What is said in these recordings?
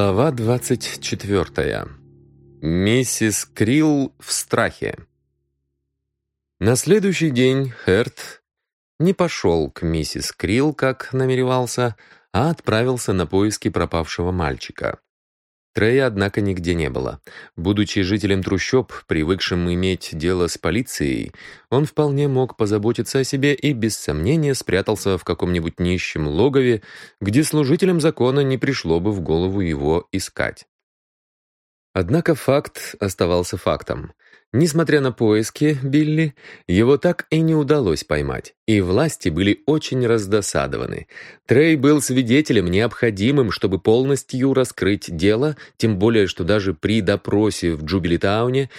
Глава 24. Миссис Крилл в страхе. На следующий день Херт не пошел к миссис Крилл, как намеревался, а отправился на поиски пропавшего мальчика. Трея, однако, нигде не было. Будучи жителем трущоб, привыкшим иметь дело с полицией, он вполне мог позаботиться о себе и, без сомнения, спрятался в каком-нибудь нищем логове, где служителям закона не пришло бы в голову его искать. Однако факт оставался фактом. Несмотря на поиски Билли, его так и не удалось поймать, и власти были очень раздосадованы. Трей был свидетелем, необходимым, чтобы полностью раскрыть дело, тем более, что даже при допросе в Джубилитауне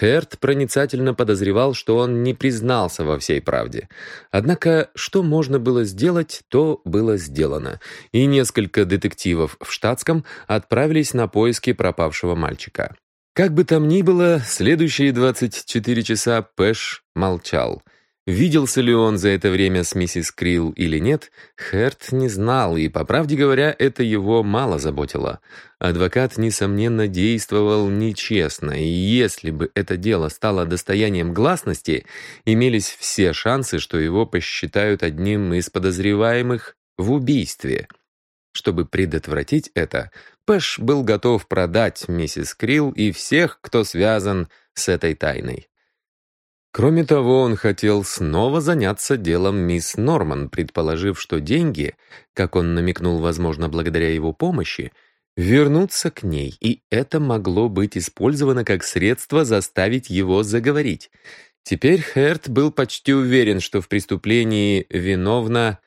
Херт проницательно подозревал, что он не признался во всей правде. Однако, что можно было сделать, то было сделано, и несколько детективов в штатском отправились на поиски пропавшего мальчика. Как бы там ни было, следующие 24 часа Пэш молчал. Виделся ли он за это время с миссис Крилл или нет, Херт не знал, и, по правде говоря, это его мало заботило. Адвокат, несомненно, действовал нечестно, и если бы это дело стало достоянием гласности, имелись все шансы, что его посчитают одним из подозреваемых в убийстве. Чтобы предотвратить это, Пэш был готов продать миссис Крилл и всех, кто связан с этой тайной. Кроме того, он хотел снова заняться делом мисс Норман, предположив, что деньги, как он намекнул, возможно, благодаря его помощи, вернутся к ней, и это могло быть использовано как средство заставить его заговорить. Теперь Херт был почти уверен, что в преступлении виновна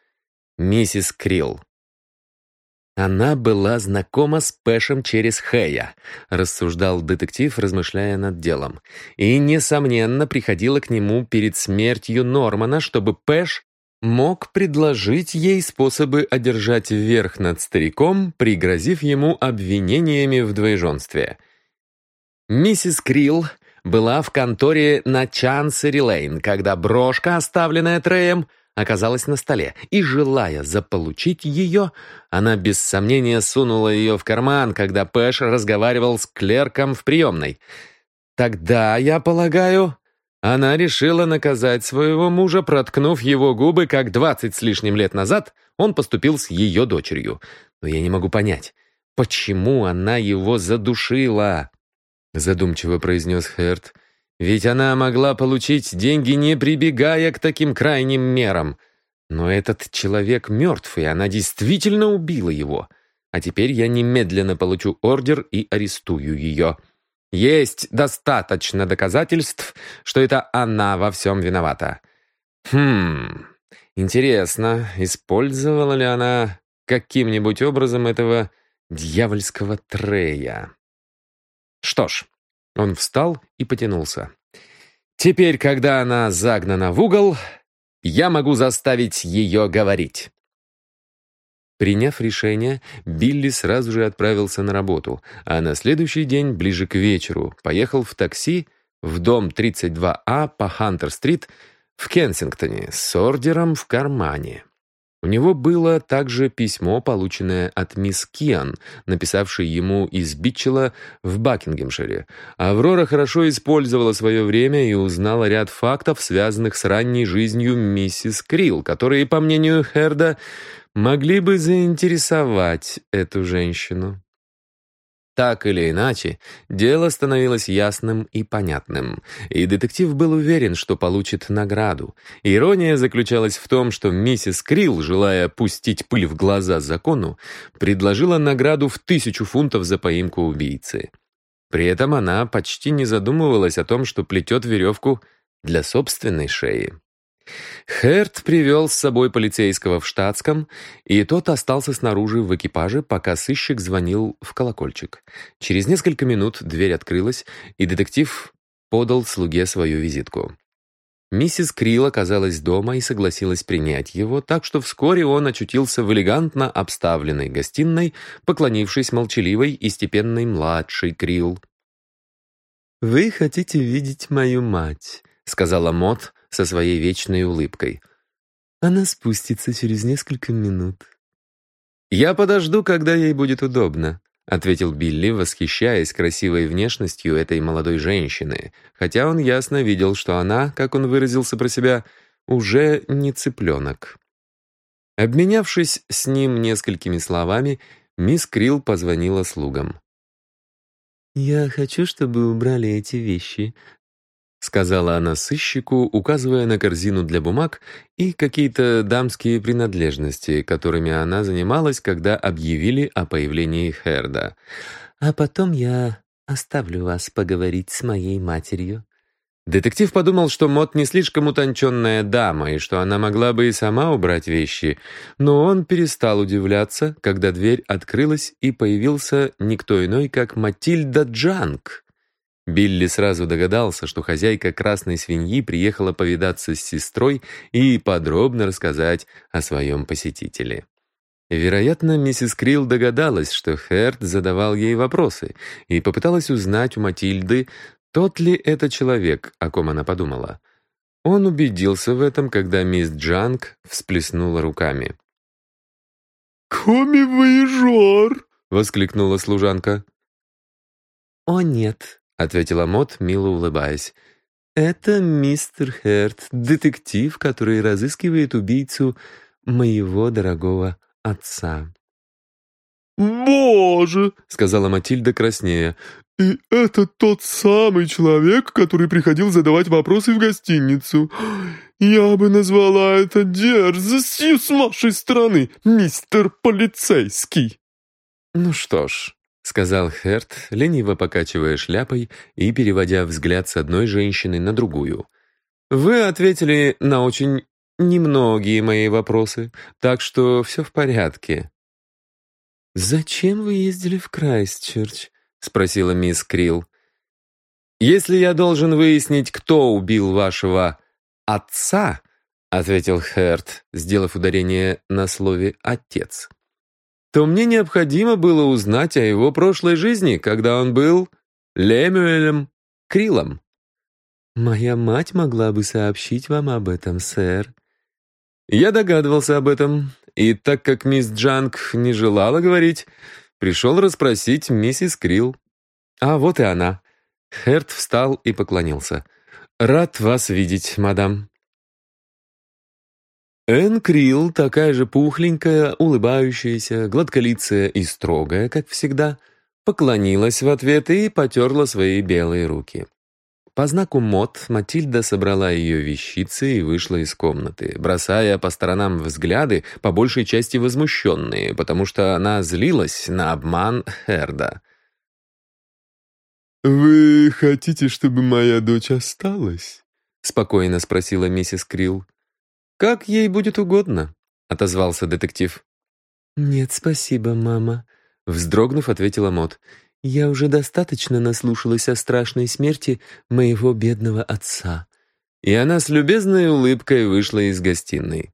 миссис Крилл. Она была знакома с Пэшем через Хэя, рассуждал детектив, размышляя над делом. И, несомненно, приходила к нему перед смертью Нормана, чтобы Пэш мог предложить ей способы одержать верх над стариком, пригрозив ему обвинениями в двоеженстве. Миссис Крилл была в конторе на Чансери-Лейн, когда брошка, оставленная Треем, оказалась на столе, и, желая заполучить ее, она без сомнения сунула ее в карман, когда Пэш разговаривал с клерком в приемной. Тогда, я полагаю, она решила наказать своего мужа, проткнув его губы, как двадцать с лишним лет назад он поступил с ее дочерью. Но я не могу понять, почему она его задушила? Задумчиво произнес Херт. Ведь она могла получить деньги, не прибегая к таким крайним мерам. Но этот человек мертв, и она действительно убила его. А теперь я немедленно получу ордер и арестую ее. Есть достаточно доказательств, что это она во всем виновата. Хм, интересно, использовала ли она каким-нибудь образом этого дьявольского Трея? Что ж, он встал и потянулся. «Теперь, когда она загнана в угол, я могу заставить ее говорить». Приняв решение, Билли сразу же отправился на работу, а на следующий день, ближе к вечеру, поехал в такси в дом 32А по Хантер-стрит в Кенсингтоне с ордером в кармане. У него было также письмо, полученное от мисс Киан, написавшей ему из Бичела в Бакингемшире. Аврора хорошо использовала свое время и узнала ряд фактов, связанных с ранней жизнью миссис Крилл, которые, по мнению Херда, могли бы заинтересовать эту женщину. Так или иначе, дело становилось ясным и понятным, и детектив был уверен, что получит награду. Ирония заключалась в том, что миссис Крилл, желая пустить пыль в глаза закону, предложила награду в тысячу фунтов за поимку убийцы. При этом она почти не задумывалась о том, что плетет веревку для собственной шеи. Херт привел с собой полицейского в штатском, и тот остался снаружи в экипаже, пока сыщик звонил в колокольчик. Через несколько минут дверь открылась, и детектив подал слуге свою визитку. Миссис Крилл оказалась дома и согласилась принять его, так что вскоре он очутился в элегантно обставленной гостиной, поклонившись молчаливой и степенной младшей Крилл. «Вы хотите видеть мою мать», — сказала Мот, со своей вечной улыбкой. Она спустится через несколько минут. «Я подожду, когда ей будет удобно», — ответил Билли, восхищаясь красивой внешностью этой молодой женщины, хотя он ясно видел, что она, как он выразился про себя, уже не цыпленок. Обменявшись с ним несколькими словами, мисс Крилл позвонила слугам. «Я хочу, чтобы убрали эти вещи», — сказала она сыщику, указывая на корзину для бумаг и какие-то дамские принадлежности, которыми она занималась, когда объявили о появлении Херда. «А потом я оставлю вас поговорить с моей матерью». Детектив подумал, что Мот не слишком утонченная дама и что она могла бы и сама убрать вещи, но он перестал удивляться, когда дверь открылась и появился никто иной, как Матильда Джанг. Билли сразу догадался, что хозяйка красной свиньи приехала повидаться с сестрой и подробно рассказать о своем посетителе. Вероятно, миссис Крилл догадалась, что Херт задавал ей вопросы, и попыталась узнать у Матильды, тот ли это человек, о ком она подумала? Он убедился в этом, когда мисс Джанг всплеснула руками. «Коми-воежор!» — воскликнула служанка. «О, нет», — ответила Мот, мило улыбаясь. «Это мистер Херт, детектив, который разыскивает убийцу моего дорогого отца». «Боже!» — сказала Матильда краснея. «И это тот самый человек, который приходил задавать вопросы в гостиницу. Я бы назвала это дерзостью с вашей стороны, мистер полицейский». «Ну что ж», — сказал Херт, лениво покачивая шляпой и переводя взгляд с одной женщины на другую. «Вы ответили на очень немногие мои вопросы, так что все в порядке». «Зачем вы ездили в Крайстчерч?» — спросила мисс Крилл. «Если я должен выяснить, кто убил вашего отца», — ответил Херт, сделав ударение на слове «отец», то мне необходимо было узнать о его прошлой жизни, когда он был Лемюэлем Крилом. «Моя мать могла бы сообщить вам об этом, сэр». Я догадывался об этом, и так как мисс Джанг не желала говорить, Пришел расспросить миссис Крилл. А вот и она. Херт встал и поклонился. «Рад вас видеть, мадам». Энн Крилл, такая же пухленькая, улыбающаяся, гладколицая и строгая, как всегда, поклонилась в ответ и потерла свои белые руки. По знаку мод Матильда собрала ее вещицы и вышла из комнаты, бросая по сторонам взгляды, по большей части возмущенные, потому что она злилась на обман Херда. «Вы хотите, чтобы моя дочь осталась?» — спокойно спросила миссис Крилл. «Как ей будет угодно», — отозвался детектив. «Нет, спасибо, мама», — вздрогнув, ответила Мот. Я уже достаточно наслушалась о страшной смерти моего бедного отца». И она с любезной улыбкой вышла из гостиной.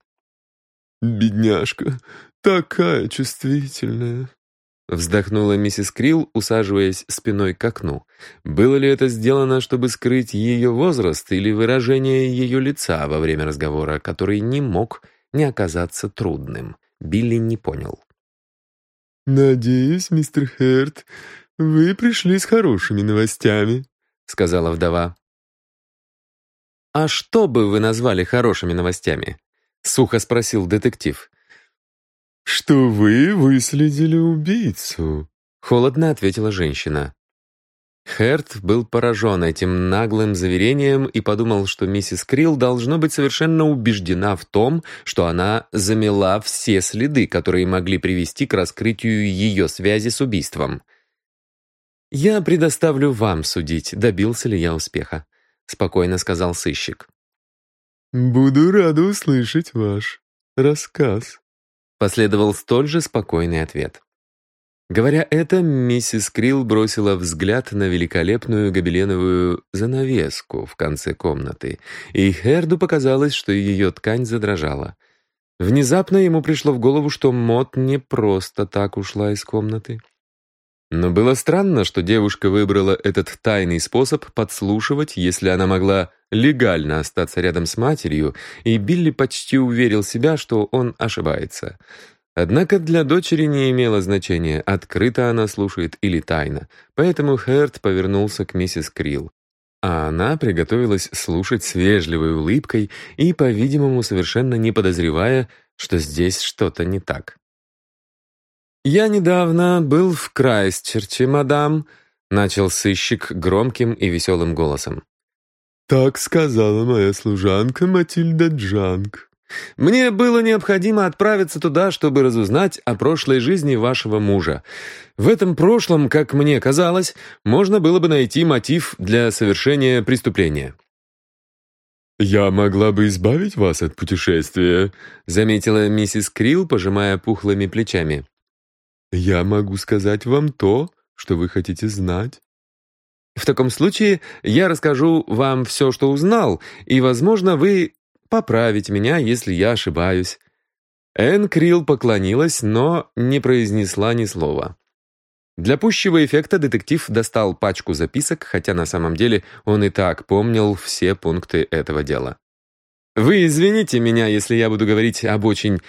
«Бедняжка, такая чувствительная», Вздохнула миссис Крилл, усаживаясь спиной к окну. Было ли это сделано, чтобы скрыть ее возраст или выражение ее лица во время разговора, который не мог не оказаться трудным? Билли не понял. «Надеюсь, мистер Херт, «Вы пришли с хорошими новостями», — сказала вдова. «А что бы вы назвали хорошими новостями?» — сухо спросил детектив. «Что вы выследили убийцу», — холодно ответила женщина. Херт был поражен этим наглым заверением и подумал, что миссис Крилл должно быть совершенно убеждена в том, что она замела все следы, которые могли привести к раскрытию ее связи с убийством. «Я предоставлю вам судить, добился ли я успеха», — спокойно сказал сыщик. «Буду рада услышать ваш рассказ», — последовал столь же спокойный ответ. Говоря это, миссис Крилл бросила взгляд на великолепную гобеленовую занавеску в конце комнаты, и Херду показалось, что ее ткань задрожала. Внезапно ему пришло в голову, что Мот не просто так ушла из комнаты. Но было странно, что девушка выбрала этот тайный способ подслушивать, если она могла легально остаться рядом с матерью, и Билли почти уверил себя, что он ошибается. Однако для дочери не имело значения, открыто она слушает или тайно, поэтому Херт повернулся к миссис Крилл. А она приготовилась слушать с вежливой улыбкой и, по-видимому, совершенно не подозревая, что здесь что-то не так. «Я недавно был в Крайстчерче, мадам», — начал сыщик громким и веселым голосом. «Так сказала моя служанка Матильда Джанг», мне было необходимо отправиться туда, чтобы разузнать о прошлой жизни вашего мужа. В этом прошлом, как мне казалось, можно было бы найти мотив для совершения преступления. «Я могла бы избавить вас от путешествия», — заметила миссис Крилл, пожимая пухлыми плечами. «Я могу сказать вам то, что вы хотите знать». «В таком случае я расскажу вам все, что узнал, и, возможно, вы поправить меня, если я ошибаюсь». Энн Крилл поклонилась, но не произнесла ни слова. Для пущего эффекта детектив достал пачку записок, хотя на самом деле он и так помнил все пункты этого дела. «Вы извините меня, если я буду говорить об очень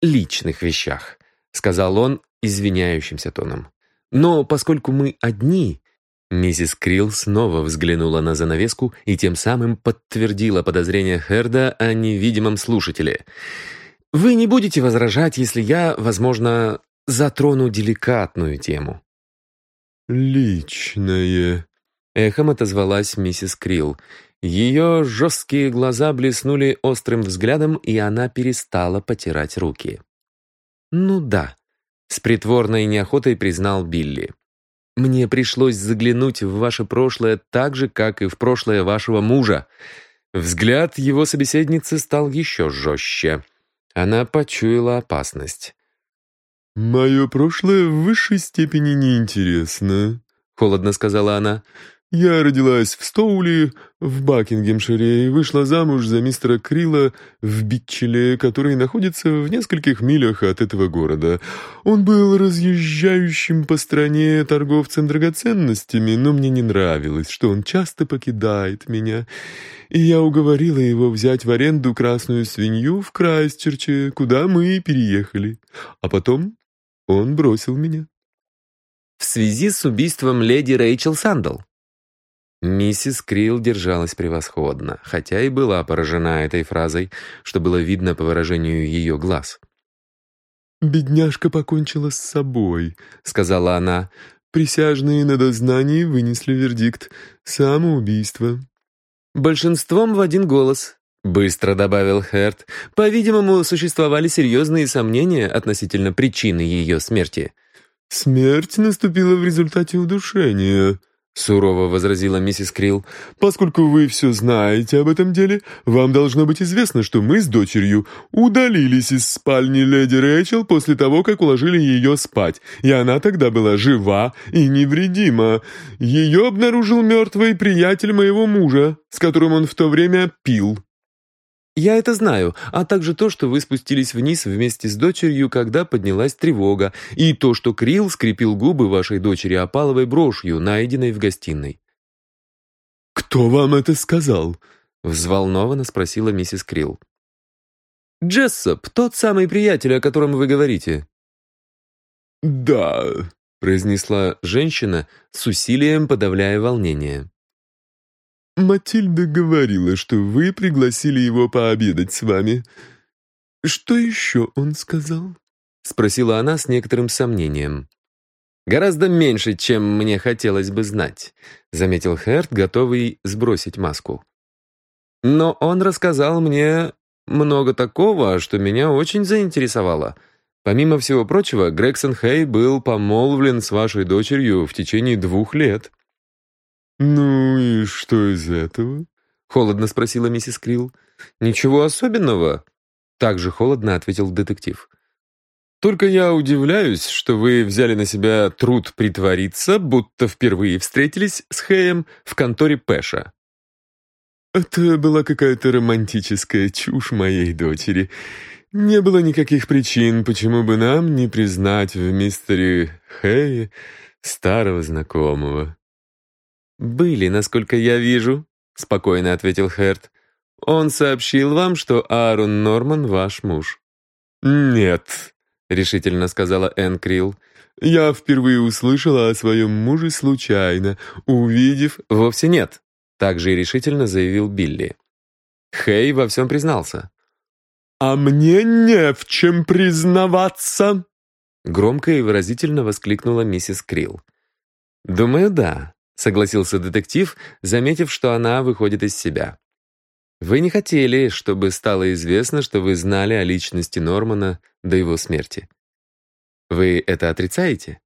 личных вещах», сказал он извиняющимся тоном. «Но поскольку мы одни, Миссис Крилл снова взглянула на занавеску и тем самым подтвердила подозрение Херда о невидимом слушателе. «Вы не будете возражать, если я, возможно, затрону деликатную тему?» «Личное», — эхом отозвалась миссис Крилл. Ее жесткие глаза блеснули острым взглядом, и она перестала потирать руки. «Ну да», — с притворной неохотой признал Билли. Мне пришлось заглянуть в ваше прошлое так же, как и в прошлое вашего мужа. Взгляд его собеседницы стал еще жестче. Она почуяла опасность. «Мое прошлое в высшей степени неинтересно», — холодно сказала она. Я родилась в Стоули, в Бакингемшире, и вышла замуж за мистера Крила в Битчеле, который находится в нескольких милях от этого города. Он был разъезжающим по стране торговцем драгоценностями, но мне не нравилось, что он часто покидает меня, и я уговорила его взять в аренду красную свинью в Крайстчерче, куда мы и переехали. А потом он бросил меня. В связи с убийством леди Рэйчел Сандл. Миссис Крилл держалась превосходно, хотя и была поражена этой фразой, что было видно по выражению ее глаз. «Бедняжка покончила с собой», — сказала она. «Присяжные на дознании вынесли вердикт. Самоубийство». «Большинством в один голос», — быстро добавил Херт. «По-видимому, существовали серьезные сомнения относительно причины ее смерти». «Смерть наступила в результате удушения», Сурово возразила миссис Крилл. «Поскольку вы все знаете об этом деле, вам должно быть известно, что мы с дочерью удалились из спальни леди Рэйчел после того, как уложили ее спать, и она тогда была жива и невредима. Ее обнаружил мертвый приятель моего мужа, с которым он в то время пил». «Я это знаю, а также то, что вы спустились вниз вместе с дочерью, когда поднялась тревога, и то, что Крилл скрепил губы вашей дочери опаловой брошью, найденной в гостиной». «Кто вам это сказал?» — взволнованно спросила миссис Крилл. «Джессоп, тот самый приятель, о котором вы говорите». «Да», — произнесла женщина, с усилием подавляя волнение. Матильда говорила, что вы пригласили его пообедать с вами. Что еще он сказал?» — спросила она с некоторым сомнением. «Гораздо меньше, чем мне хотелось бы знать», — заметил Херт, готовый сбросить маску. «Но он рассказал мне много такого, что меня очень заинтересовало. Помимо всего прочего, Грегсон Хей был помолвлен с вашей дочерью в течение двух лет». «Ну и что из этого?» — холодно спросила миссис Крилл. «Ничего особенного», — также холодно ответил детектив. «Только я удивляюсь, что вы взяли на себя труд притвориться, будто впервые встретились с Хэем в конторе Пэша». «Это была какая-то романтическая чушь моей дочери. Не было никаких причин, почему бы нам не признать в мистере Хэе старого знакомого». «Были, насколько я вижу», — спокойно ответил Херт. «Он сообщил вам, что Аарон Норман ваш муж». «Нет», — решительно сказала Энн Крилл. «Я впервые услышала о своем муже случайно, увидев...» «Вовсе нет», — также и решительно заявил Билли. Хей во всем признался. «А мне не в чем признаваться!» Громко и выразительно воскликнула миссис Крилл. «Думаю, да», — согласился детектив, заметив, что она выходит из себя. «Вы не хотели, чтобы стало известно, что вы знали о личности Нормана до его смерти. Вы это отрицаете?»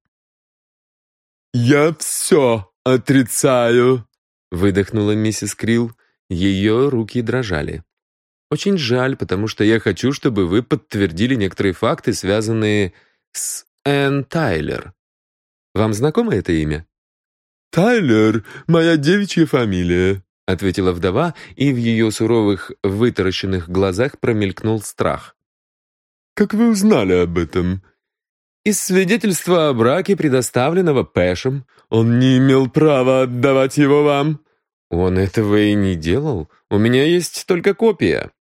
«Я все отрицаю», — выдохнула миссис Крилл. Ее руки дрожали. «Очень жаль, потому что я хочу, чтобы вы подтвердили некоторые факты, связанные с Энн Тайлер. Вам знакомо это имя?» «Тайлер — моя девичья фамилия», — ответила вдова, и в ее суровых, вытаращенных глазах промелькнул страх. «Как вы узнали об этом?» «Из свидетельства о браке, предоставленного Пэшем. Он не имел права отдавать его вам». «Он этого и не делал. У меня есть только копия».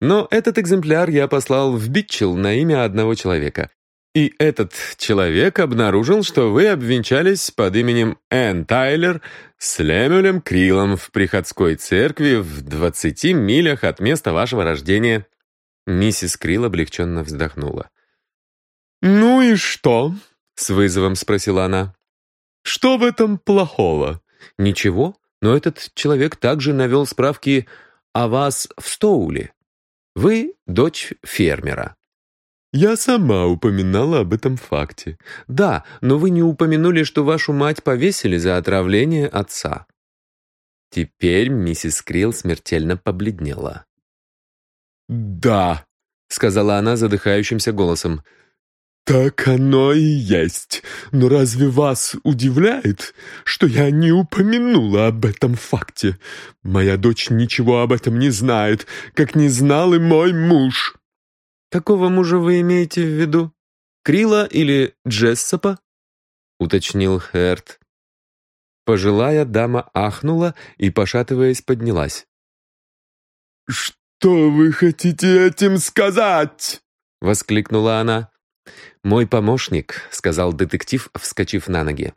Но этот экземпляр я послал в Битчелл на имя одного человека. И этот человек обнаружил, что вы обвенчались под именем Энн Тайлер с Лемюлем Крилом в приходской церкви в 20 милях от места вашего рождения. Миссис Крил облегченно вздохнула. «Ну и что?» — с вызовом спросила она. «Что в этом плохого?» «Ничего, но этот человек также навел справки о вас в Стоуле. Вы дочь фермера». «Я сама упоминала об этом факте». «Да, но вы не упомянули, что вашу мать повесили за отравление отца». Теперь миссис Крилл смертельно побледнела. «Да», — сказала она задыхающимся голосом. «Так оно и есть. Но разве вас удивляет, что я не упомянула об этом факте? Моя дочь ничего об этом не знает, как не знал и мой муж». «Какого мужа вы имеете в виду? Крила или Джессопа?» — уточнил Херт. Пожилая дама ахнула и, пошатываясь, поднялась. «Что вы хотите этим сказать?» — воскликнула она. «Мой помощник», — сказал детектив, вскочив на ноги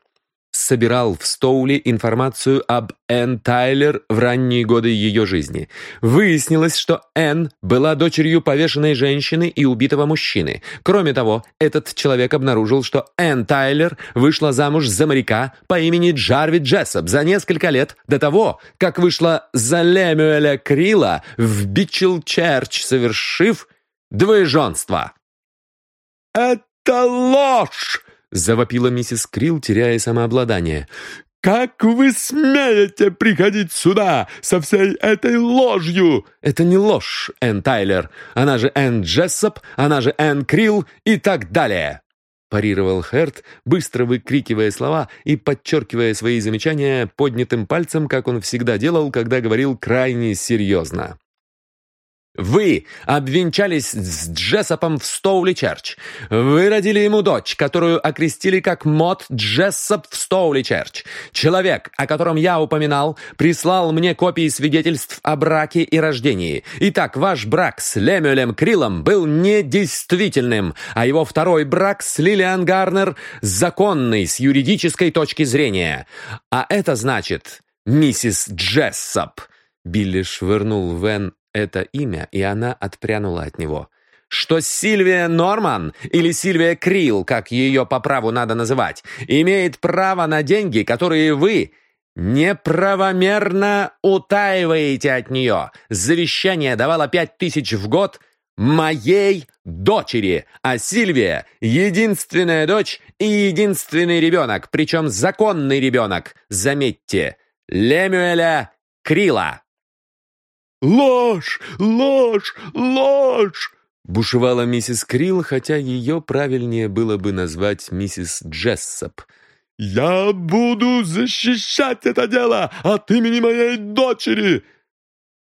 собирал в Стоуле информацию об Энн Тайлер в ранние годы ее жизни. Выяснилось, что Энн была дочерью повешенной женщины и убитого мужчины. Кроме того, этот человек обнаружил, что Энн Тайлер вышла замуж за моряка по имени Джарвид Джессоп за несколько лет до того, как вышла за Лемюэля Крила в Бичел-Черч, совершив двоеженство. «Это ложь!» — завопила миссис Крилл, теряя самообладание. «Как вы смеете приходить сюда со всей этой ложью?» «Это не ложь, Энн Тайлер. Она же Энн Джессоп, она же Энн Крилл и так далее!» парировал Херт, быстро выкрикивая слова и подчеркивая свои замечания поднятым пальцем, как он всегда делал, когда говорил крайне серьезно. Вы обвенчались с Джессопом в Стоули-Черч. Вы родили ему дочь, которую окрестили как Мот Джессоп в Стоули-Черч. Человек, о котором я упоминал, прислал мне копии свидетельств о браке и рождении. Итак, ваш брак с Лемюэлем Крилом был недействительным, а его второй брак с Лилиан Гарнер законный с юридической точки зрения. А это значит, миссис Джессоп... Билли швырнул Вен это имя, и она отпрянула от него. Что Сильвия Норман, или Сильвия Крил, как ее по праву надо называть, имеет право на деньги, которые вы неправомерно утаиваете от нее. Завещание давало пять тысяч в год моей дочери, а Сильвия — единственная дочь и единственный ребенок, причем законный ребенок, заметьте, Лемюэля Крила. «Ложь! Ложь! Ложь!» Бушевала миссис Крилл, хотя ее правильнее было бы назвать миссис Джессоп. «Я буду защищать это дело от имени моей дочери!»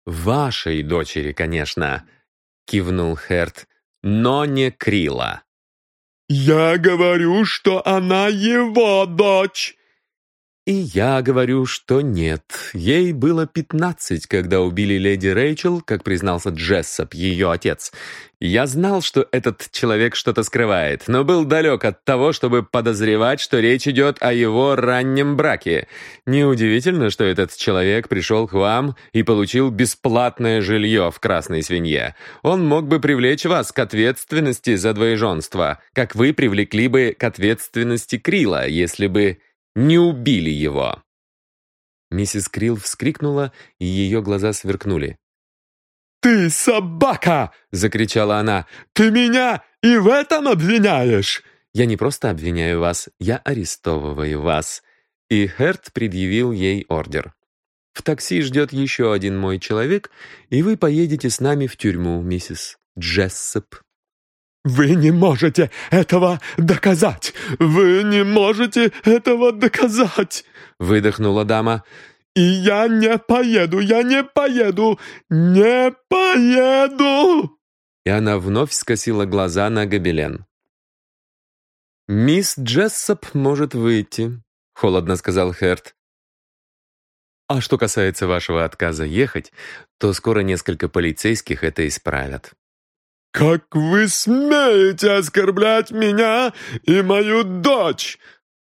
«Вашей дочери, конечно», — кивнул Херт, — «но не Крила». «Я говорю, что она его дочь!» И я говорю, что нет. Ей было пятнадцать, когда убили леди Рэйчел, как признался Джессоп, ее отец. Я знал, что этот человек что-то скрывает, но был далек от того, чтобы подозревать, что речь идет о его раннем браке. Неудивительно, что этот человек пришел к вам и получил бесплатное жилье в Красной Свинье. Он мог бы привлечь вас к ответственности за двоеженство, как вы привлекли бы к ответственности Крила, если бы не убили его». Миссис Крилл вскрикнула, и ее глаза сверкнули. «Ты собака!» — закричала она. «Ты меня и в этом обвиняешь!» «Я не просто обвиняю вас, я арестовываю вас». И Херт предъявил ей ордер. «В такси ждет еще один мой человек, и вы поедете с нами в тюрьму, миссис Джессоп». «Вы не можете этого доказать! Вы не можете этого доказать!» Выдохнула дама. «И я не поеду, я не поеду, не поеду!» И она вновь скосила глаза на гобелен. «Мисс Джессоп может выйти», — холодно сказал Херт. «А что касается вашего отказа ехать, то скоро несколько полицейских это исправят». «Как вы смеете оскорблять меня и мою дочь?»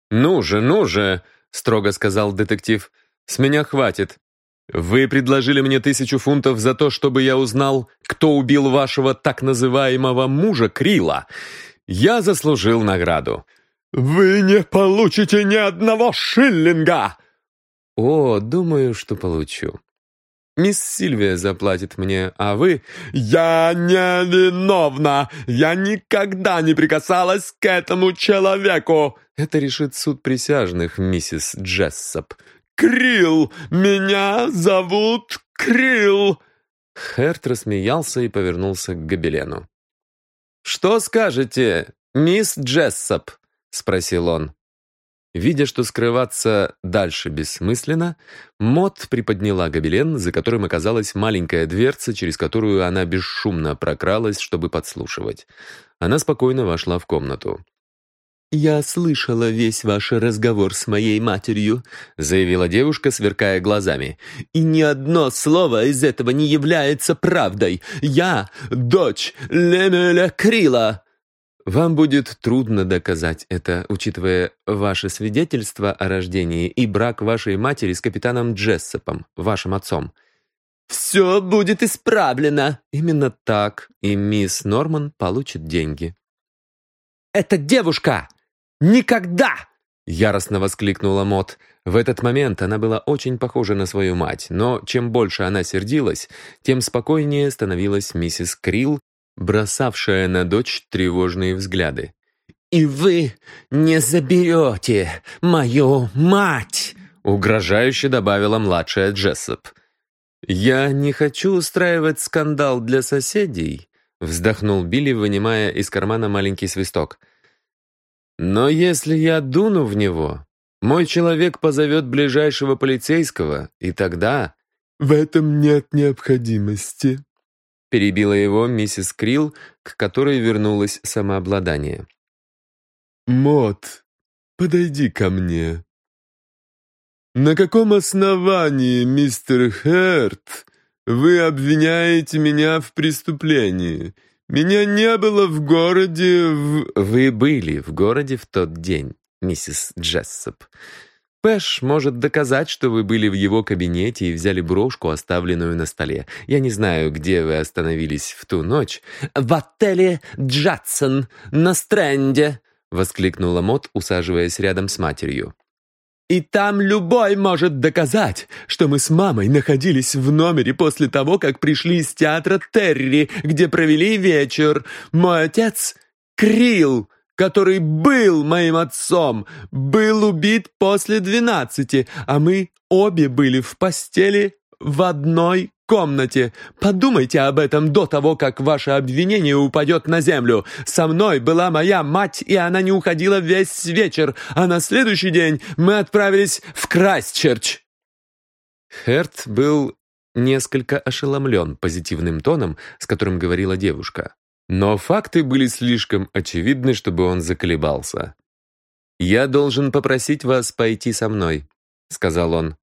«Ну же, ну же!» — строго сказал детектив. «С меня хватит. Вы предложили мне тысячу фунтов за то, чтобы я узнал, кто убил вашего так называемого мужа Крила. Я заслужил награду». «Вы не получите ни одного шиллинга!» «О, думаю, что получу. Мисс Сильвия заплатит мне, а вы...» «Я не виновна! Я никогда не прикасалась к этому человеку!» «Это решит суд присяжных, миссис Джессоп». «Крилл! Меня зовут Крилл!» Херт рассмеялся и повернулся к гобелену. «Что скажете, мисс Джессоп?» — спросил он. Видя, что скрываться дальше бессмысленно, Мот приподняла гобелен, за которым оказалась маленькая дверца, через которую она бесшумно прокралась, чтобы подслушивать. Она спокойно вошла в комнату. «Я слышала весь ваш разговор с моей матерью», заявила девушка, сверкая глазами. «И ни одно слово из этого не является правдой. Я дочь Лемеля Крила». Вам будет трудно доказать это, учитывая ваше свидетельство о рождении и брак вашей матери с капитаном Джессопом, вашим отцом. «Все будет исправлено!» Именно так, и мисс Норман получит деньги. «Эта девушка! Никогда!» Яростно воскликнула Мот. В этот момент она была очень похожа на свою мать, но чем больше она сердилась, тем спокойнее становилась миссис Крилл бросавшая на дочь тревожные взгляды. «И вы не заберете мою мать!» угрожающе добавила младшая Джессоп. «Я не хочу устраивать скандал для соседей», вздохнул Билли, вынимая из кармана маленький свисток. «Но если я дуну в него, мой человек позовет ближайшего полицейского, и тогда...» «В этом нет необходимости», перебила его миссис Крилл, к которой вернулось самообладание. «Мот, подойди ко мне». «На каком основании, мистер Херт, вы обвиняете меня в преступлении? Меня не было в городе в...» «Вы были в городе в тот день, миссис Джессоп. Пэш может доказать, что вы были в его кабинете и взяли брошку, оставленную на столе. Я не знаю, где вы остановились в ту ночь». «В отеле Джадсон на Стрэнде», — воскликнула Мот, усаживаясь рядом с матерью. «И там любой может доказать, что мы с мамой находились в номере после того, как пришли из театра Терри, где провели вечер. Мой отец — Крилл, который был моим отцом, был убит после двенадцати, а мы обе были в постели в одной комнате. Подумайте об этом до того, как ваше обвинение упадет на землю. Со мной была моя мать, и она не уходила весь вечер, а на следующий день мы отправились в Крайстчерч». Херт был несколько ошеломлен позитивным тоном, с которым говорила девушка. Но факты были слишком очевидны, чтобы он заколебался. «Я должен попросить вас пойти со мной», сказал он.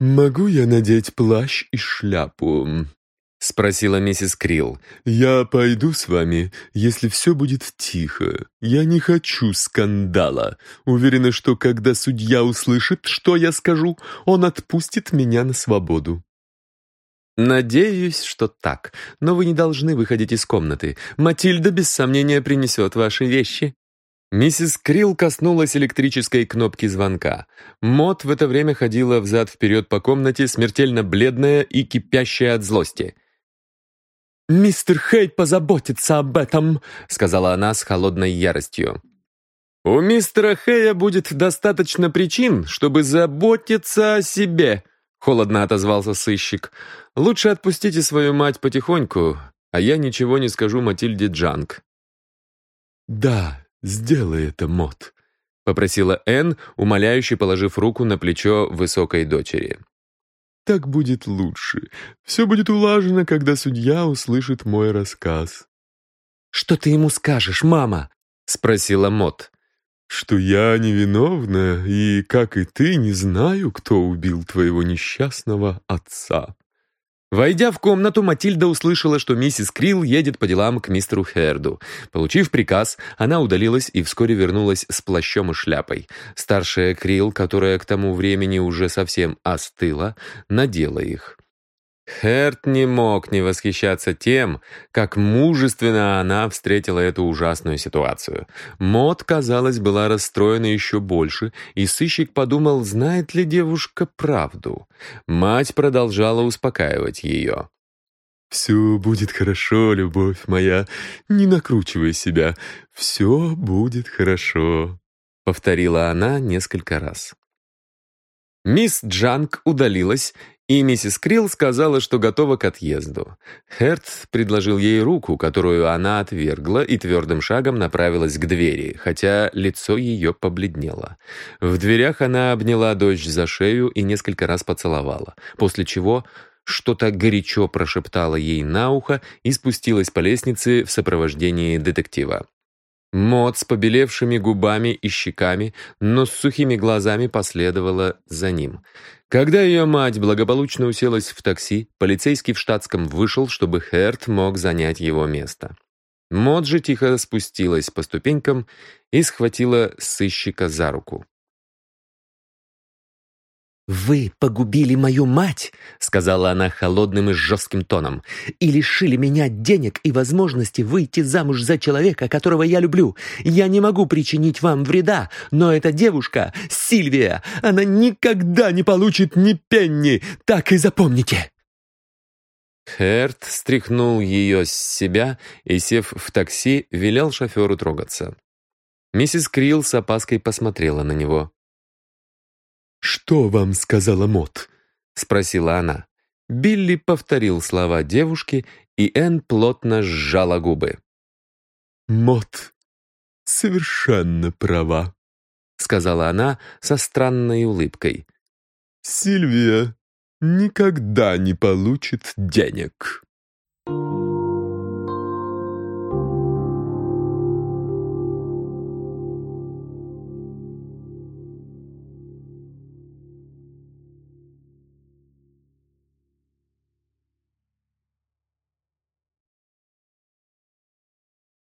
«Могу я надеть плащ и шляпу?» — спросила миссис Крилл. «Я пойду с вами, если все будет тихо. Я не хочу скандала. Уверена, что когда судья услышит, что я скажу, он отпустит меня на свободу». «Надеюсь, что так. Но вы не должны выходить из комнаты. Матильда без сомнения принесет ваши вещи». Миссис Крилл коснулась электрической кнопки звонка. Мот в это время ходила взад-вперед по комнате, смертельно бледная и кипящая от злости. «Мистер Хей позаботится об этом», — сказала она с холодной яростью. «У мистера Хэя будет достаточно причин, чтобы заботиться о себе», — холодно отозвался сыщик. «Лучше отпустите свою мать потихоньку, а я ничего не скажу Матильде Джанг». «Да, «Сделай это, Мот», — попросила Энн, умоляюще положив руку на плечо высокой дочери. «Так будет лучше. Все будет улажено, когда судья услышит мой рассказ». «Что ты ему скажешь, мама?» — спросила Мот. «Что я невиновна, и, как и ты, не знаю, кто убил твоего несчастного отца». Войдя в комнату, Матильда услышала, что миссис Крилл едет по делам к мистеру Херду. Получив приказ, она удалилась и вскоре вернулась с плащом и шляпой. Старшая Крилл, которая к тому времени уже совсем остыла, надела их. Херт не мог не восхищаться тем, как мужественно она встретила эту ужасную ситуацию. Мод, казалось, была расстроена еще больше, и сыщик подумал, знает ли девушка правду. Мать продолжала успокаивать ее. «Все будет хорошо, любовь моя, не накручивай себя, все будет хорошо», — повторила она несколько раз. Мисс Джанг удалилась, и миссис Крилл сказала, что готова к отъезду. Херт предложил ей руку, которую она отвергла, и твердым шагом направилась к двери, хотя лицо ее побледнело. В дверях она обняла дочь за шею и несколько раз поцеловала, после чего что-то горячо прошептала ей на ухо и спустилась по лестнице в сопровождении детектива. Мот с побелевшими губами и щеками, но с сухими глазами последовала за ним. Когда ее мать благополучно уселась в такси, полицейский в штатском вышел, чтобы Херт мог занять его место. Мот же тихо спустилась по ступенькам и схватила сыщика за руку. «Вы погубили мою мать», — сказала она холодным и жестким тоном, «и лишили меня денег и возможности выйти замуж за человека, которого я люблю. Я не могу причинить вам вреда, но эта девушка, Сильвия, она никогда не получит ни пенни, так и запомните». Херт стряхнул ее с себя и, сев в такси, велел шоферу трогаться. Миссис Крилл с опаской посмотрела на него. «Что вам сказала Мот?» — спросила она. Билли повторил слова девушки, и Энн плотно сжала губы. «Мот совершенно права», — сказала она со странной улыбкой. «Сильвия никогда не получит денег».